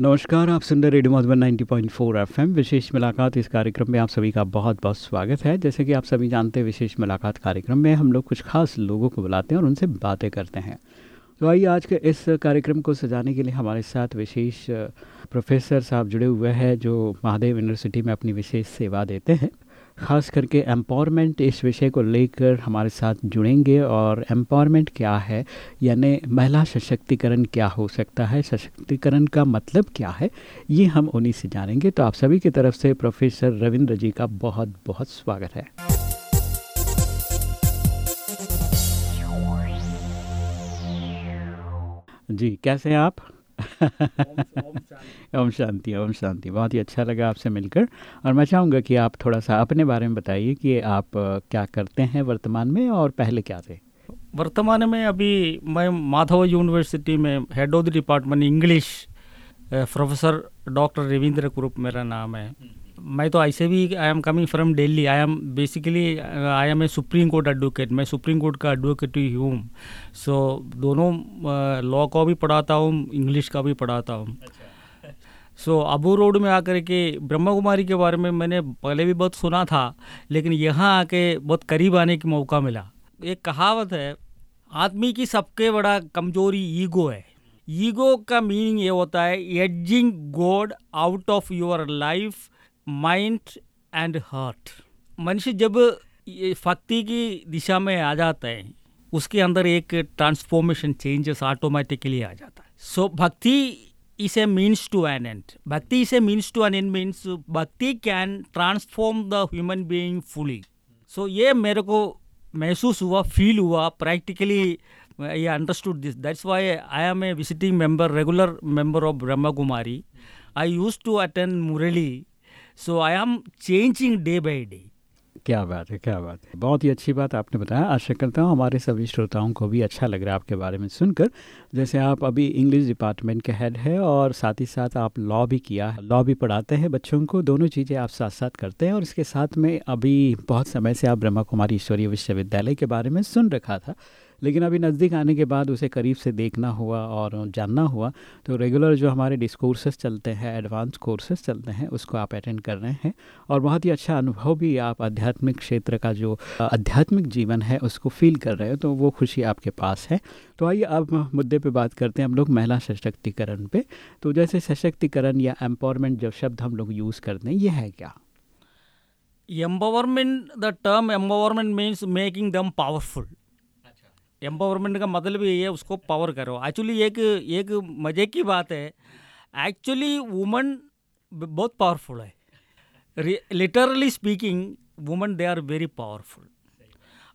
नमस्कार, आप सुन रहे रेडियो मधुबन 90.4 एफएम। विशेष मुलाकात इस कार्यक्रम में आप सभी का बहुत बहुत स्वागत है। जैसे कि आप सभी जानते हैं, विशेष मुलाकात कार्यक्रम में हम लोग कुछ खास लोगों को बुलाते हैं और उनसे बातें करते हैं। तो आइए आज के इस कार्यक्रम को सजाने के लिए हमारे साथ विशेष, प्रोफेसर साहब जुड़े हुए हैं, जो महादेव यूनिवर्सिटी में अपनी विशेष सेवा देते हैं। ख़ास करके एम्पावरमेंट इस विषय को लेकर हमारे साथ जुड़ेंगे और एम्पावरमेंट क्या है? यानी महिला सशक्तिकरण क्या हो सकता है? सशक्तिकरण का मतलब क्या है? ये हम उन्हीं से जानेंगे। तो आप सभी की तरफ़ से प्रोफेसर रविंद्र जी का बहुत बहुत स्वागत है। जी, कैसे हैं आप? ओम शांति। ओम शांति बहुत ही अच्छा लगा आपसे मिलकर। और मैं चाहूँगा कि आप थोड़ा सा अपने बारे में बताइए कि आप क्या करते हैं वर्तमान में और पहले क्या थे? वर्तमान में अभी मैं माधव यूनिवर्सिटी में head of the department English professor doctor Ravindra Kurup मेरा नाम है। मैं तो ऐसे भी I am coming from Delhi I am basically I am a supreme court advocate मैं सुप्रीम कोर्ट का एडवोकेट ही हूँ. सो दोनों लॉ uh, का भी पढ़ाता हूँ इंग्लिश का भी पढ़ाता हूँ. सो अच्छा। अबू रोड में आकर के ब्रह्मा कुमारी के बारे में मैंने पहले भी बहुत सुना था लेकिन यहाँ आके बहुत करीब आने की मौका मिला। एक कहावत है आदमी की सबके बड़ा कमज़ोरी ईगो है। ईगो का मीनिंग ये होता है edging God out of your life mind and heart मनुष्य जब ये भक्ति की दिशा में आ जाता है उसके अंदर एक ट्रांसफॉर्मेशन चेंजेस ऑटोमेटिकली आ जाता है। So so, bhakti is a means to an end bhakti is a means to an end means bhakti can transform the human being fully so ये मेरे को महसूस हुआ फील हुआ practically I understood this that's why I am a visiting member regular member of Brahma Kumari I use to attend Murli so I am changing day by day क्या बात है, क्या बात है। बहुत ही अच्छी बात आपने बताया। आशा करता हूँ हमारे सभी श्रोताओं को भी अच्छा लग रहा है आपके बारे में सुनकर। जैसे आप अभी इंग्लिश डिपार्टमेंट के हेड है और साथ ही साथ आप लॉ भी किया है। लॉ भी पढ़ाते हैं बच्चों को। दोनों चीज़ें आप साथ साथ करते हैं और इसके साथ में अभी बहुत समय से आप ब्रह्मा कुमारी ईश्वरीय विश्वविद्यालय के बारे में सुन रखा था। लेकिन अभी नज़दीक आने के बाद उसे करीब से देखना हुआ और जानना हुआ तो रेगुलर जो हमारे डिस्कोर्सेस चलते हैं एडवांस कोर्सेज चलते हैं, उसको आप अटेंड कर रहे हैं और बहुत ही अच्छा अनुभव भी आप आध्यात्मिक क्षेत्र का जो, आध्यात्मिक जीवन है, उसको फील कर रहे हो तो वो खुशी आपके पास है। तो आइए अब मुद्दे पे बात करते हैं, हम लोग महिला सशक्तिकरण पे। तो जैसे सशक्तिकरण या एम्पावरमेंट जब शब्द हम लोग यूज़ करते हैं, ये है क्या? Empowerment the term empowerment means making them powerful empowerment का मतलब यही है, उसको पावर करो। एक्चुअली एक एक मज़े की बात है। एक्चुअली वुमन बहुत पावरफुल है। Literally speaking woman they are very powerful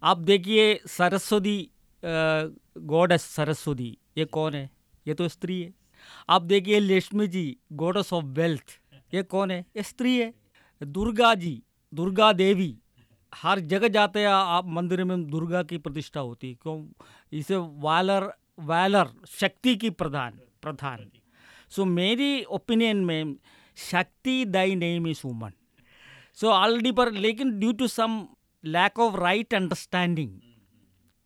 आप देखिए सरस्वती गॉड सरस्वती, ये कौन है? ये तो स्त्री है। आप देखिए Lakshmi ji goddess of wealth ये कौन है? ये स्त्री है। दुर्गा जी, दुर्गा देवी हर जगह जाते हैं आप मंदिर में दुर्गा की प्रतिष्ठा होती है। क्यों? इसे वालर वैलर शक्ति की प्रधान प्रधान। सो so, मेरी ओपिनियन में Shakti thy name is woman so already पर लेकिन due to some lack of right understanding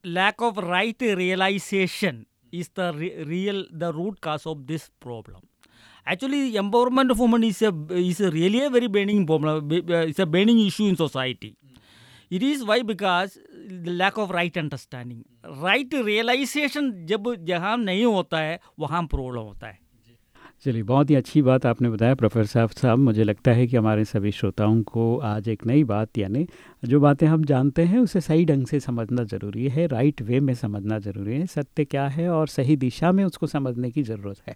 lack of right realization is the real the root cause of this problem actually empowerment of woman is a is a really a very burning problem is a burning issue in society it is why because lack of right understanding right realization जब जहाँ नहीं होता है, वहाँ problem होता है। चलिए, बहुत ही अच्छी बात आपने बताया, प्रोफेसर साहब साहब, मुझे लगता है कि हमारे सभी श्रोताओं को आज एक नई बात, यानी जो बातें हम जानते हैं, उसे सही ढंग से समझना ज़रूरी है, राइट वे में समझना ज़रूरी है। सत्य क्या है और सही दिशा में उसको समझने की ज़रूरत है।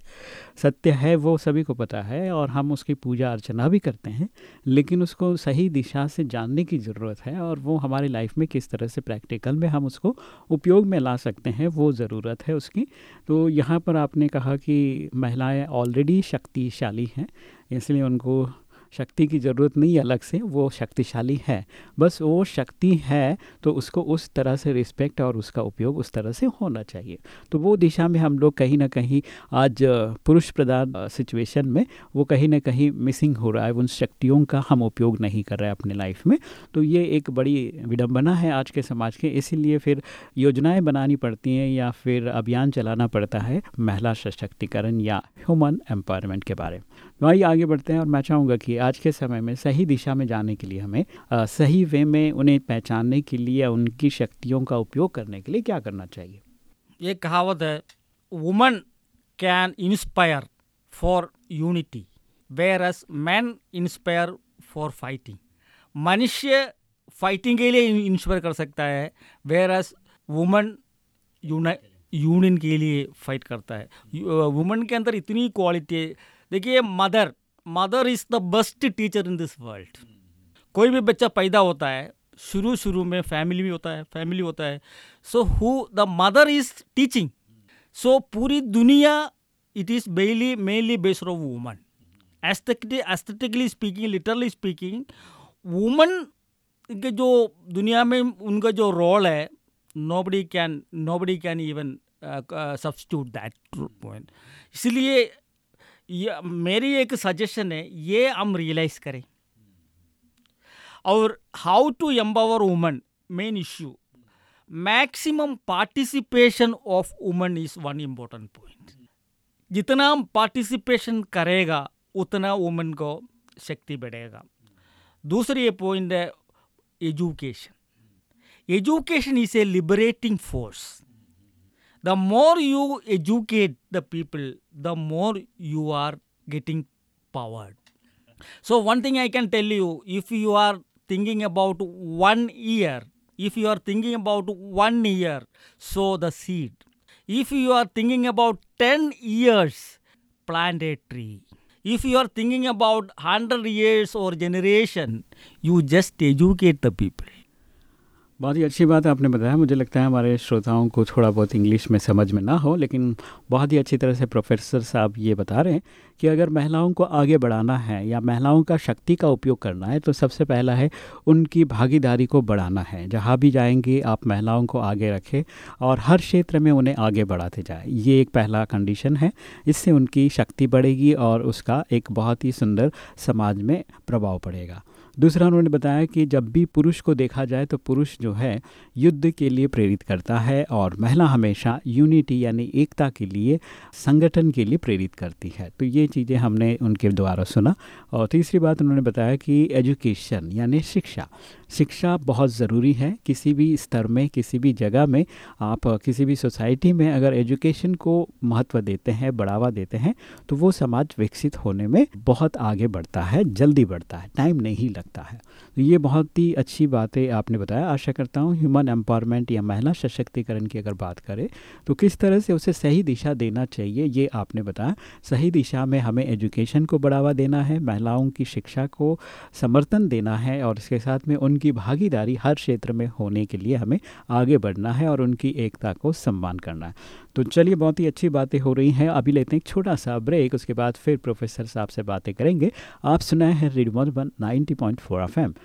सत्य है, वो सभी को पता है और हम उसकी पूजा अर्चना भी करते हैं, लेकिन उसको सही दिशा से जानने की ज़रूरत है और वो हमारी लाइफ में किस तरह से प्रैक्टिकल में हम उसको उपयोग में ला सकते हैं, वो ज़रूरत है उसकी। तो यहाँ पर आपने कहा कि महिलाएँ ऑलरेडी शक्तिशाली हैं इसलिए उनको शक्ति की ज़रूरत नहीं, अलग से वो शक्तिशाली है। बस वो शक्ति है तो उसको उस तरह से रिस्पेक्ट और उसका उपयोग उस तरह से होना चाहिए। तो वो दिशा में हम लोग कहीं ना कहीं आज, पुरुष प्रधान सिचुएशन में वो कहीं ना कहीं मिसिंग हो रहा है। उन शक्तियों का हम उपयोग नहीं कर रहे हैं अपने लाइफ में। तो ये एक बड़ी विडम्बना है आज के समाज के। इसीलिए फिर योजनाएँ बनानी पड़ती हैं या फिर अभियान चलाना पड़ता है महिला सशक्तिकरण या ह्यूमन एम्पावरमेंट के बारे में। तो आइए आगे बढ़ते हैं और मैं चाहूँगा कि आज के समय में सही दिशा में जाने के लिए हमें आ, सही वे में उन्हें पहचानने के लिए उनकी शक्तियों का उपयोग करने के लिए क्या करना चाहिए? ये कहावत है woman can inspire for unity whereas man inspire for fighting मनुष्य फाइटिंग के लिए इंस्पायर कर सकता है वेयर एस वुमन यूनियन के लिए फाइट करता है। वुमन के अंदर इतनी क्वालिटी है। देखिए mother mother is the best teacher in this world कोई भी बच्चा पैदा होता है शुरू शुरू में फैमिली भी होता है फैमिली होता है so who the mother is teaching so पूरी दुनिया it is mainly mainly based of woman aesthetically speaking literally speaking woman के जो दुनिया में उनका जो रोल है nobody can nobody can even uh, uh, substitute that point. इसलिए मेरी एक सजेशन है, ये हम रियलाइज़ करें। और how to empower woman main issue maximum participation of woman is one important point जितना हम पार्टिसिपेशन करेगा, उतना वुमन को शक्ति बढ़ेगा। दूसरी ये पॉइंट है education education is a liberating force. The more you educate the people, the more you are getting powered. So, one thing I can tell you if you are thinking about one year, if you are thinking about one year, sow the seed. If you are thinking about 10 years, plant a tree. If you are thinking about 100 years or generation, you just educate the people. बहुत ही अच्छी बात आपने बताया। मुझे लगता है हमारे श्रोताओं को थोड़ा बहुत इंग्लिश में समझ में ना हो, लेकिन बहुत ही अच्छी तरह से प्रोफेसर साहब ये बता रहे हैं कि अगर महिलाओं को आगे बढ़ाना है या महिलाओं का शक्ति का उपयोग करना है तो सबसे पहला है उनकी भागीदारी को बढ़ाना है। जहाँ भी जाएँगे, आप महिलाओं को आगे रखें और हर क्षेत्र में उन्हें आगे बढ़ाते जाए। ये एक पहला कंडीशन है। इससे उनकी शक्ति बढ़ेगी और उसका एक बहुत ही सुंदर समाज में प्रभाव पड़ेगा। दूसरा उन्होंने बताया कि जब भी पुरुष को देखा जाए तो पुरुष जो है युद्ध के लिए प्रेरित करता है और महिला हमेशा यूनिटी यानी एकता के लिए, संगठन के लिए प्रेरित करती है। तो ये चीज़ें हमने उनके द्वारा सुना और तीसरी बात उन्होंने बताया कि एजुकेशन यानी शिक्षा शिक्षा बहुत ज़रूरी है। किसी भी स्तर में, किसी भी जगह में आप किसी भी सोसाइटी में अगर एजुकेशन को महत्व देते हैं, बढ़ावा देते हैं तो वो समाज विकसित होने में बहुत आगे बढ़ता है, जल्दी बढ़ता है, टाइम नहीं लगता। है तो ये बहुत ही अच्छी बातें आपने बताया। आशा करता हूँ ह्यूमन एम्पावरमेंट या महिला सशक्तिकरण की अगर बात करें तो किस तरह से उसे सही दिशा देना चाहिए, ये आपने बताया। सही दिशा में हमें एजुकेशन को बढ़ावा देना है, महिलाओं की शिक्षा को समर्थन देना है और इसके साथ में उनकी भागीदारी हर क्षेत्र में होने के लिए हमें आगे बढ़ना है और उनकी एकता को सम्मान करना है। तो चलिए, बहुत ही अच्छी बातें हो रही हैं। अभी लेते हैं एक छोटा सा ब्रेक, उसके बाद फिर प्रोफेसर साहब से बातें करेंगे। आप सुनाए हैं radio Madhuban ninety point four FM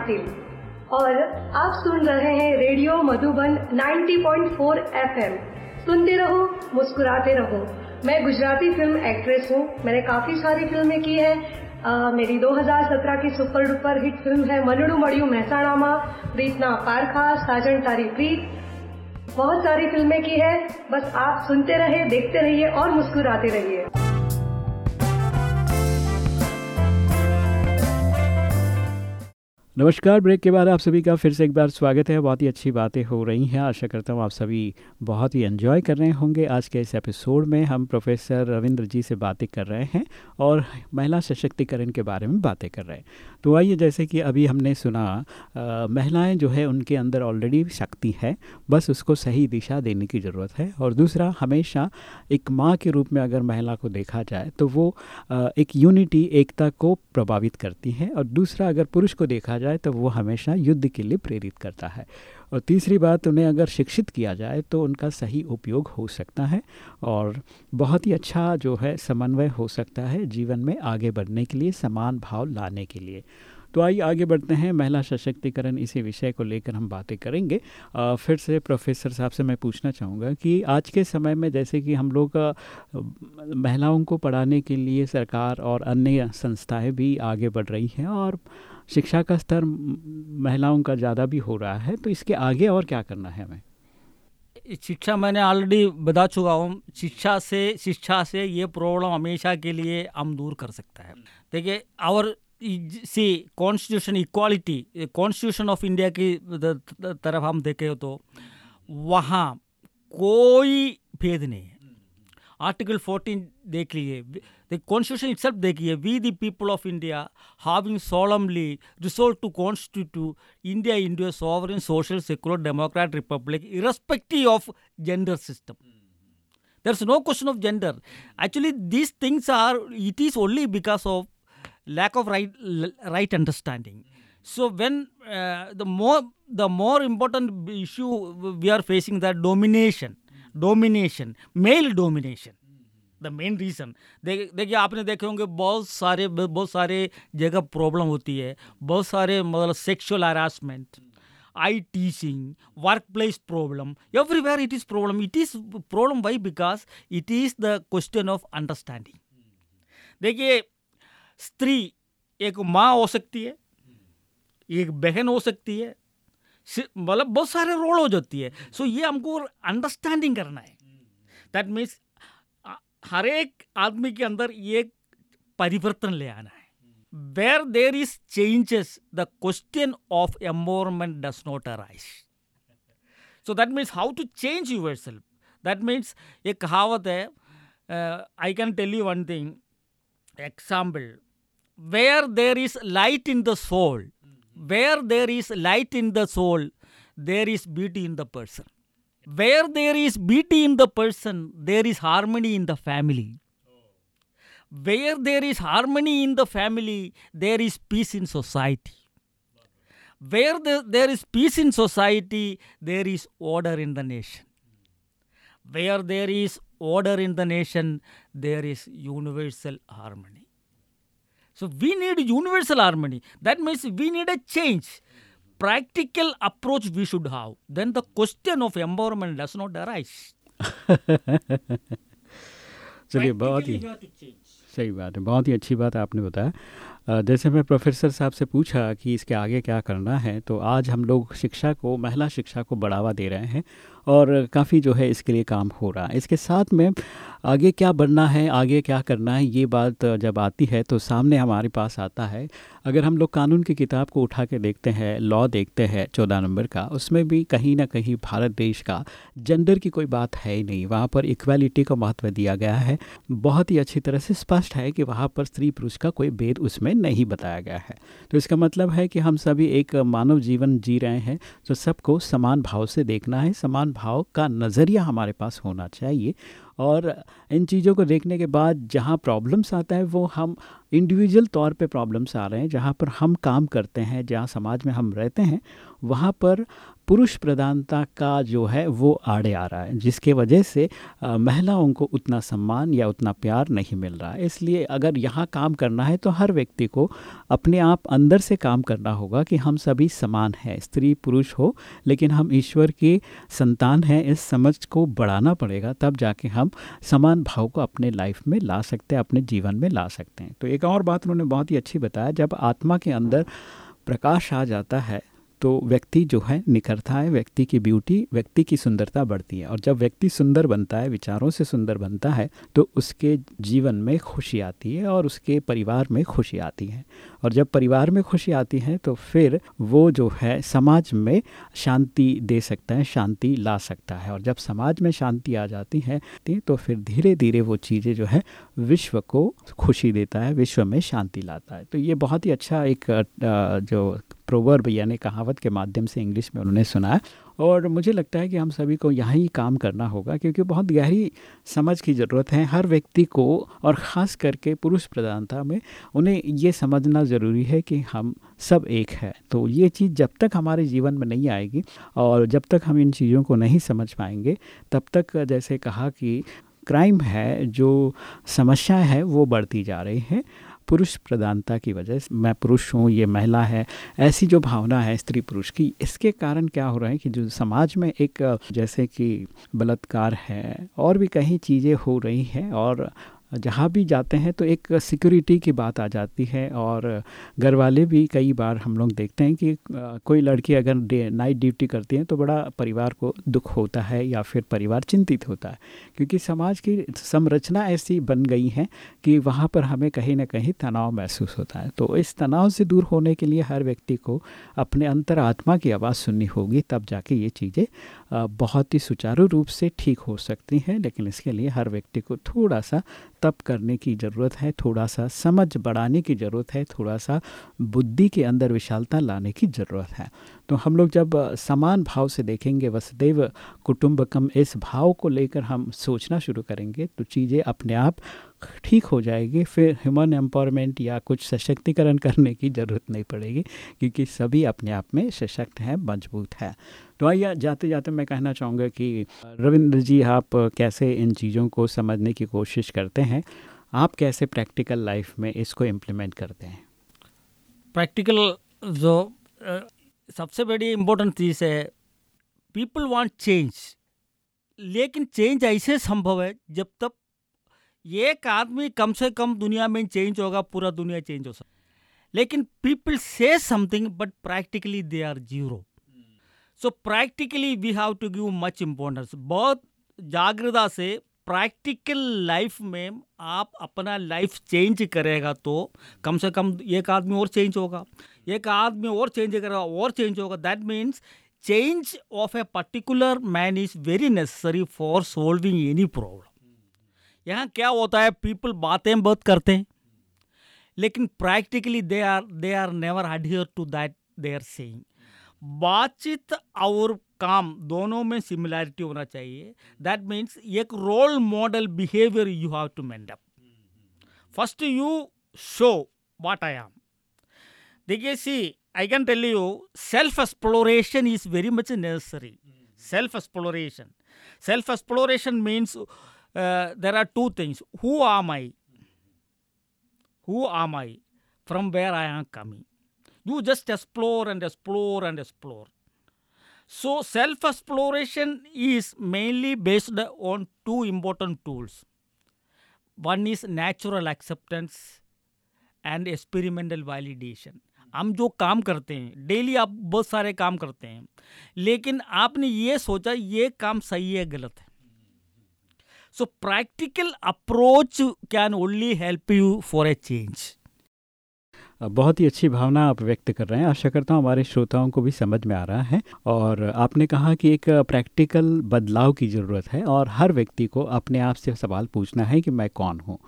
Patil. और आप सुन रहे हैं रेडियो मधुबन 90.4 एफएम। सुनते रहो मुस्कुराते रहो। मैं गुजराती फ़िल्म एक्ट्रेस हूँ। मैंने काफ़ी सारी फ़िल्में की है। आ, मेरी 2017 की सुपर डुपर हिट फ़िल्म है मनड़ू मड़ियू महसाणामा प्रीतना पारखा साजन तारी प्रीत। बहुत सारी फ़िल्में की है। बस आप सुनते रहे देखते रहिए और मुस्कुराते रहिए। नमस्कार, ब्रेक के बाद आप सभी का फिर से एक बार स्वागत है। बहुत ही अच्छी बातें हो रही हैं। आशा करता हूँ आप सभी बहुत ही एंजॉय कर रहे होंगे। आज के इस एपिसोड में हम प्रोफेसर रविंद्र जी से बातें कर रहे हैं और महिला सशक्तिकरण के बारे में बातें कर रहे हैं। तो आइए, जैसे कि अभी हमने सुना महिलाएँ जो है, उनके अंदर ऑलरेडी शक्ति है, बस उसको सही दिशा देने की ज़रूरत है। और दूसरा, हमेशा एक माँ के रूप में अगर महिला को देखा जाए तो वो एक यूनिटी एकता को प्रभावित करती है। और दूसरा, अगर पुरुष को देखा जाए तो वो हमेशा युद्ध के लिए प्रेरित करता है। और तीसरी बात उन्हें अगर शिक्षित किया जाए तो उनका सही उपयोग हो सकता है और बहुत ही अच्छा जो है समन्वय हो सकता है जीवन में आगे बढ़ने के लिए समान भाव लाने के लिए। तो आइए आगे बढ़ते हैं। महिला सशक्तिकरण इसी विषय को लेकर हम बातें करेंगे। आ, फिर से प्रोफेसर साहब से मैं पूछना चाहूँगा कि आज के समय में जैसे कि हम लोग महिलाओं को पढ़ाने के लिए सरकार और अन्य संस्थाएँ भी आगे बढ़ रही हैं और शिक्षा का स्तर महिलाओं का ज़्यादा भी हो रहा है तो इसके आगे और क्या करना है हमें? शिक्षा मैंने ऑलरेडी बता चुका हूँ, शिक्षा से शिक्षा से ये प्रॉब्लम हमेशा के लिए हम दूर कर सकता है। देखिए और see constitution equality constitution of India की तरफ़ हम देखें तो वहाँ कोई भेद नहीं है। आर्टिकल फोर्टीन देख लीजिए द कॉन्स्टिट्यूशन इट्सेल्फ देखिए we the people of India having solemnly resolved to constitute India India sovereign social secular democrat republic irrespective of gender system there is no question of gender actually these things are it is only because of lack of right right understanding so when the more the more important issue we are facing the domination domination, male domination the main reason देखिए आपने देखे होंगे बहुत सारे बहुत सारे जगह problem होती है। बहुत सारे मतलब sexual harassment I teaching workplace problem everywhere it is problem it is problem why because it is the question of understanding देखिए स्त्री एक माँ हो सकती है एक बहन हो सकती है मतलब बहुत सारे रोल हो जाती है। सो so, ये हमको अंडरस्टैंडिंग करना है। दैट मीन्स हर एक आदमी के अंदर ये परिवर्तन ले आना है। Where there is changes the question of empowerment does not arise so that means how to change yourself that means एक कहावत है I can tell you one thing example where there is light in the soul where there is light in the soul, there is beauty in the person. Where there is beauty in the person, there is harmony in the family. Where there is harmony in the family, there is peace in society. Where the, there is peace in society, there is order in the nation. Where there is order in the nation, there is universal harmony. So we need universal harmony. That means we need a change practical approach we should have, then the question of empowerment does not arise. चलिए बहुत ही सही बात है बहुत ही अच्छी बात आपने बताया जैसे मैं प्रोफेसर साहब से पूछा कि इसके आगे क्या करना है तो आज हम लोग शिक्षा को महिला शिक्षा को बढ़ावा दे रहे हैं और काफ़ी जो है इसके लिए काम हो रहा है। इसके साथ में आगे क्या बढ़ना है, आगे क्या करना है, ये बात जब आती है तो सामने हमारे पास आता है। अगर हम लोग कानून की किताब को उठा के देखते हैं, लॉ देखते हैं चौदह नंबर का, उसमें भी कहीं ना कहीं भारत देश का जेंडर की कोई बात है ही नहीं। वहाँ पर इक्वालिटी का महत्व दिया गया है। बहुत ही अच्छी तरह से स्पष्ट है कि वहाँ पर स्त्री पुरुष का कोई भेद उसमें नहीं बताया गया है। तो इसका मतलब है कि हम सभी एक मानव जीवन जी रहे हैं, जो सबको समान भाव से देखना है, समान भाव का नज़रिया हमारे पास होना चाहिए। और इन चीज़ों को देखने के बाद जहाँ प्रॉब्लम्स आता है, वो हम इंडिविजुअल तौर पे प्रॉब्लम्स आ रहे हैं, जहाँ पर हम काम करते हैं, जहाँ समाज में हम रहते हैं, वहाँ पर पुरुष प्रधानता का जो है वो आड़े आ रहा है, जिसके वजह से महिलाओं को उतना सम्मान या उतना प्यार नहीं मिल रहा। है इसलिए अगर यहाँ काम करना है तो हर व्यक्ति को अपने आप अंदर से काम करना होगा कि हम सभी समान हैं, स्त्री पुरुष हो, लेकिन हम ईश्वर के संतान हैं, इस समझ को बढ़ाना पड़ेगा, तब जाके हम समान भाव को अपने लाइफ में ला सकते हैं, अपने जीवन में ला सकते हैं। तो एक और बात उन्होंने बहुत ही अच्छी बताया, जब आत्मा के अंदर प्रकाश आ जाता है तो व्यक्ति जो है, निखरता है, व्यक्ति की ब्यूटी व्यक्ति की सुंदरता बढ़ती है। और जब व्यक्ति सुंदर बनता है, विचारों से सुंदर बनता है तो उसके जीवन में खुशी आती है और उसके परिवार में खुशी आती है। और जब परिवार में खुशी आती है तो फिर वो जो है, समाज में शांति दे सकता है, शांति ला सकता है। और जब समाज में शांति आ जाती है तो फिर धीरे धीरे वो चीज़ें जो है, विश्व को खुशी देता है, विश्व में शांति लाता है। तो ये बहुत ही अच्छा एक जो प्रोवर्ब यानी कहावत के माध्यम से इंग्लिश में उन्होंने सुना है। और मुझे लगता है कि हम सभी को यहाँ ही काम करना होगा, क्योंकि बहुत गहरी समझ की ज़रूरत है हर व्यक्ति को और ख़ास करके पुरुष प्रधानता में उन्हें ये समझना ज़रूरी है कि हम सब एक है। तो ये चीज़ जब तक हमारे जीवन में नहीं आएगी और जब तक हम इन चीज़ों को नहीं समझ पाएँगे, तब तक जैसे कहा कि क्राइम है, जो समस्या है, वो बढ़ती जा रही है। पुरुष प्रधानता की वजह से मैं पुरुष हूँ, ये महिला है, ऐसी जो भावना है स्त्री पुरुष की, इसके कारण क्या हो रहा है कि जो समाज में एक, जैसे कि बलात्कार है और भी कई चीज़ें हो रही हैं और जहाँ भी जाते हैं तो एक सिक्योरिटी की बात आ जाती है और घर वाले भी कई बार हम लोग देखते हैं कि कोई लड़की अगर डे नाइट ड्यूटी करती है तो बड़ा परिवार को दुख होता है या फिर परिवार चिंतित होता है। क्योंकि समाज की संरचना ऐसी बन गई है कि वहाँ पर हमें कहीं ना कहीं तनाव महसूस होता है। तो इस तनाव से दूर होने के लिए हर व्यक्ति को अपने अंतर की आवाज़ सुननी होगी, तब जाके ये चीज़ें बहुत ही सुचारू रूप से ठीक हो सकती हैं। लेकिन इसके लिए हर व्यक्ति को थोड़ा सा तप करने की ज़रूरत है थोड़ा सा समझ बढ़ाने की ज़रूरत है थोड़ा सा बुद्धि के अंदर विशालता लाने की ज़रूरत है। तो हम लोग जब समान भाव से देखेंगे, वसुदेव कुटुंबकम, इस भाव को लेकर हम सोचना शुरू करेंगे तो चीज़ें अपने आप ठीक हो जाएगी, फिर ह्यूमन एम्पावरमेंट या कुछ सशक्तिकरण करने की ज़रूरत नहीं पड़ेगी, क्योंकि सभी अपने आप में सशक्त हैं, मज़बूत है। तो आइए, जाते जाते मैं कहना चाहूँगा कि, रविंद्र जी, आप कैसे इन चीज़ों को समझने की कोशिश करते हैं? आप कैसे प्रैक्टिकल लाइफ में इसको इम्प्लीमेंट करते हैं? प्रैक्टिकल जो सबसे बड़ी इम्पोर्टेंट चीज़ है पीपल वांट चेंज लेकिन चेंज ऐसे संभव है, जब तक एक आदमी कम से कम दुनिया में चेंज होगा, पूरा दुनिया चेंज हो सकता लेकिन पीपल से something but practically they are zero so practically we have to give much importance बहुत जागृता से प्रैक्टिकल लाइफ में आप अपना लाइफ चेंज करेगा तो कम से कम एक आदमी और चेंज होगा। एक आदमी और चेंज करेगा और चेंज होगा। That means change of a particular man is very necessary for solving any problem यहाँ क्या होता है? पीपल बातें बहुत करते हैं। लेकिन practically they are they are never adhere to that they are saying बातचीत और काम दोनों में सिमिलैरिटी होना चाहिए। दैट मीन्स एक role model behaviour you have to mend up first you show what I am They I can tell you, self exploration is very much necessary. Hmm. Self exploration. Self exploration means uh, there are two things who am I? Who am I? From where I am coming. You just explore and explore and explore. So, self exploration is mainly based on two important tools one is natural acceptance and experimental validation हम जो काम करते हैं daily आप बहुत सारे काम करते हैं, लेकिन आपने ये सोचा ये काम सही है, गलत है। So, practical approach can only help you for a change. बहुत ही अच्छी भावना आप व्यक्त कर रहे हैं। आशा करता हूँ हमारे श्रोताओं को भी समझ में आ रहा है और आपने कहा कि एक प्रैक्टिकल बदलाव की ज़रूरत है और हर व्यक्ति को अपने आप से सवाल पूछना है कि मैं कौन हूँ।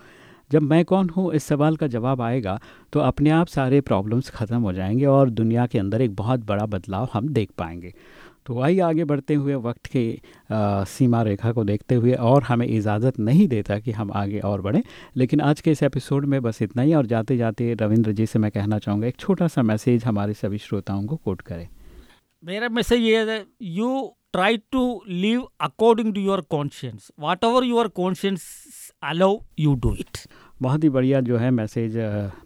जब मैं कौन हूँ इस सवाल का जवाब आएगा तो अपने आप सारे प्रॉब्लम्स ख़त्म हो जाएँगे और दुनिया के अंदर एक बहुत बड़ा बदलाव हम देख पाएँगे। तो वही आगे बढ़ते हुए वक्त के आ, सीमा रेखा को देखते हुए और हमें इजाज़त नहीं देता कि हम आगे और बढ़ें लेकिन आज के इस एपिसोड में बस इतना ही और जाते जाते रविंद्र जी से मैं कहना चाहूँगा एक छोटा सा मैसेज हमारे सभी श्रोताओं को कोट करें। मेरा मैसेज ये है you try to live according to your conscience whatever your conscience allow you do it बहुत ही बढ़िया जो है मैसेज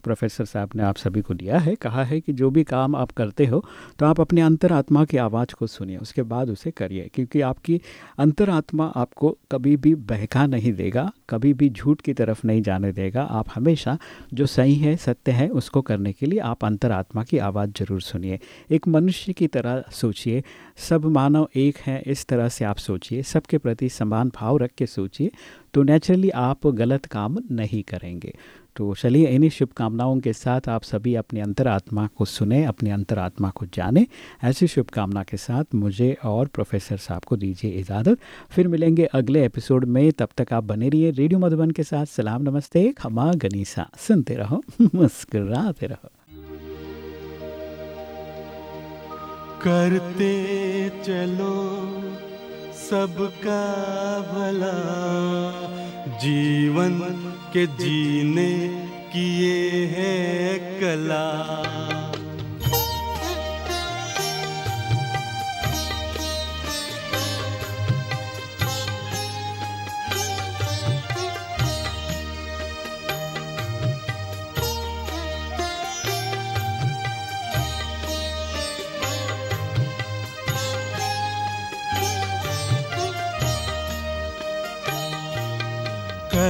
प्रोफेसर साहब ने आप सभी को दिया है। कहा है कि जो भी काम आप करते हो तो आप अपने अंतरात्मा की आवाज़ को सुनिए, उसके बाद उसे करिए, क्योंकि आपकी अंतरात्मा आपको कभी भी बहका नहीं देगा, कभी भी झूठ की तरफ़ नहीं जाने देगा। आप हमेशा जो सही है, सत्य है, उसको करने के लिए आप अंतरात्मा की आवाज़ ज़रूर सुनिए। एक मनुष्य की तरह सोचिए, सब मानव एक हैं, इस तरह से आप सोचिए, सबके प्रति समान भाव रख के सोचिए तो नेचुरली आप गलत काम नहीं करेंगे। तो चलिए इन्हीं शुभकामनाओं के साथ आप सभी अपनी अंतरात्मा को सुने, अपनी अंतरात्मा को जाने। ऐसी शुभकामना के साथ मुझे और प्रोफेसर साहब को दीजिए इजाज़त। फिर मिलेंगे अगले एपिसोड में। तब तक आप बने रहिए रेडियो मधुबन के साथ। सलाम, नमस्ते, खमा, गनीसा। सुनते रहो, मुस्कुराते रहो। करते चलो। सबका भला। जीवन के जीने किए है कला।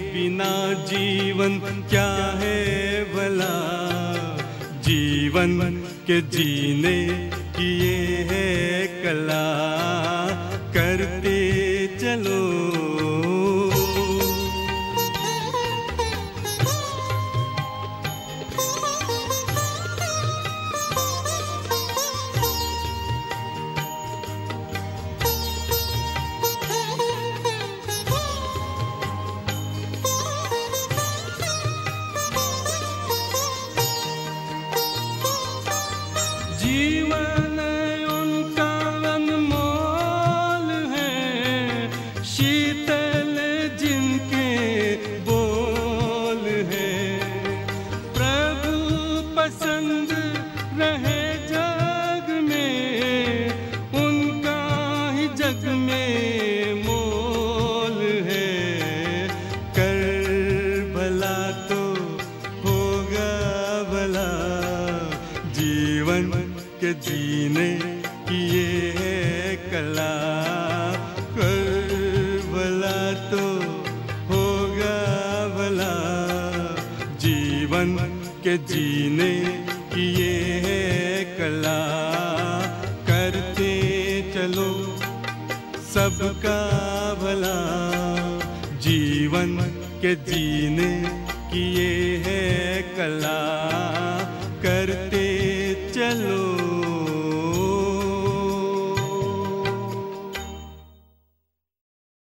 बिना जीवन क्या है भला? जीवन के जीने की ये है कला।